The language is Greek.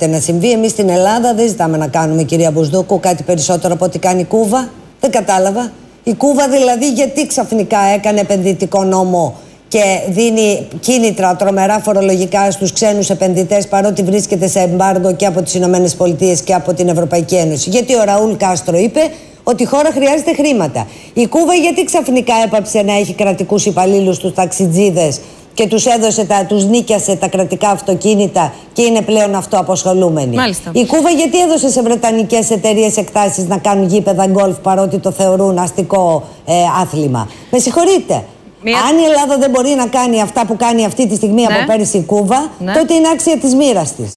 να συμβεί. Εμείς στην Ελλάδα δεν ζητάμε να κάνουμε, κυρία Μπουσδούκου, κάτι περισσότερο από ό,τι κάνει η Κούβα. Δεν κατάλαβα. Η Κούβα δηλαδή γιατί ξαφνικά έκανε επενδυτικό νόμο και δίνει κίνητρα τρομερά φορολογικά στους ξένους επενδυτές παρότι βρίσκεται σε εμπάργο και από τις Ηνωμένες Πολιτείες και από την Ευρωπαϊκή Ένωση. Γιατί ο Ραούλ Κάστρο είπε ότι η χώρα χρειάζεται χρήματα. Η Κούβα γιατί ξαφνικά έπαψε να έχει κρατικούς υπαλλήλους τους ταξιτζίδες και τους έδωσε, τα, τους νίκιασε τα κρατικά αυτοκίνητα και είναι πλέον αυτοαποσχολούμενοι. Μάλιστα. Η Κούβα γιατί έδωσε σε βρετανικές εταιρείες εκτάσεις να κάνουν γήπεδα γκολφ παρότι το θεωρούν αστικό ε, άθλημα; Με συγχωρείτε. Μία- Αν η Ελλάδα δεν μπορεί να κάνει αυτά που κάνει αυτή τη στιγμή Ναι. από πέρυσι η Κούβα, Ναι. τότε είναι άξια της μοίρας της.